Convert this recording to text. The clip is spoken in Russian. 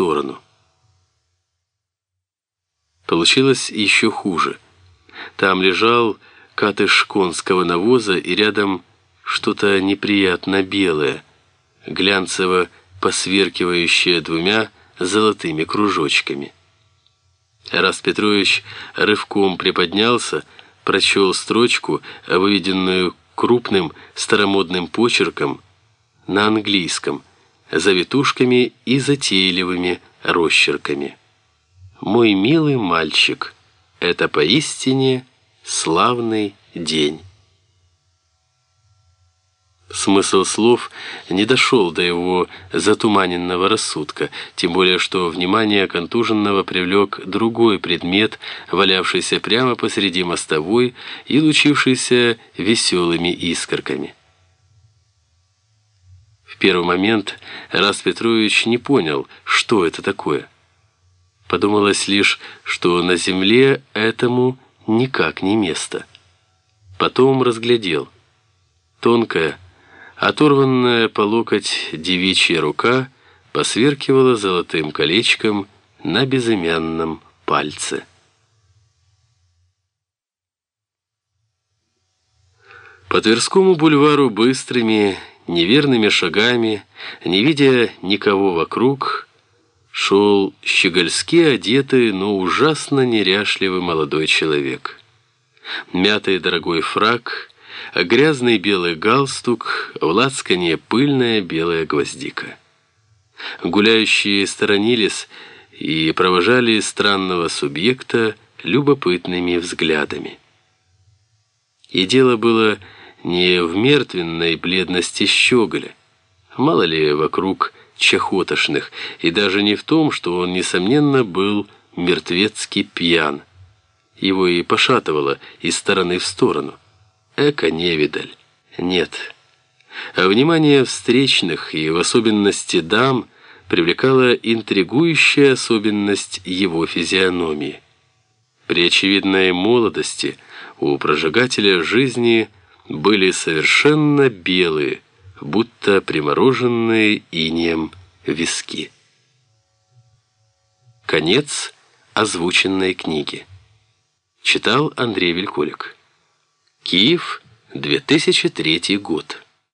сторону. Получилось еще хуже. Там лежал катыш конского навоза и рядом что-то неприятно белое, глянцево посверкивающее двумя золотыми кружочками. Раз Петрович рывком приподнялся, прочел строчку, выведенную крупным старомодным почерком на английском, завитушками и затейливыми росчерками. «Мой милый мальчик, это поистине славный день». Смысл слов не дошел до его затуманенного рассудка, тем более что внимание контуженного привлек другой предмет, валявшийся прямо посреди мостовой и лучившийся веселыми искорками. В первый момент Рас Петрович не понял, что это такое. Подумалось лишь, что на земле этому никак не место. Потом разглядел. Тонкая, Оторванная по локоть девичья рука посверкивала золотым колечком на безымянном пальце. По Тверскому бульвару быстрыми, неверными шагами, не видя никого вокруг, шел щегольски одетый, но ужасно неряшливый молодой человек. Мятый дорогой фраг — грязный белый галстук, в лацкане пыльная белая гвоздика. Гуляющие сторонились и провожали странного субъекта любопытными взглядами. И дело было не в мертвенной бледности щеголя, мало ли вокруг чахотошных, и даже не в том, что он, несомненно, был мертвецки пьян. Его и пошатывало из стороны в сторону. Эко-невидаль. Нет. А внимание встречных и в особенности дам привлекала интригующая особенность его физиономии. При очевидной молодости у прожигателя жизни были совершенно белые, будто примороженные инеем виски. Конец озвученной книги. Читал Андрей Вельколик. Киев, 2003 год.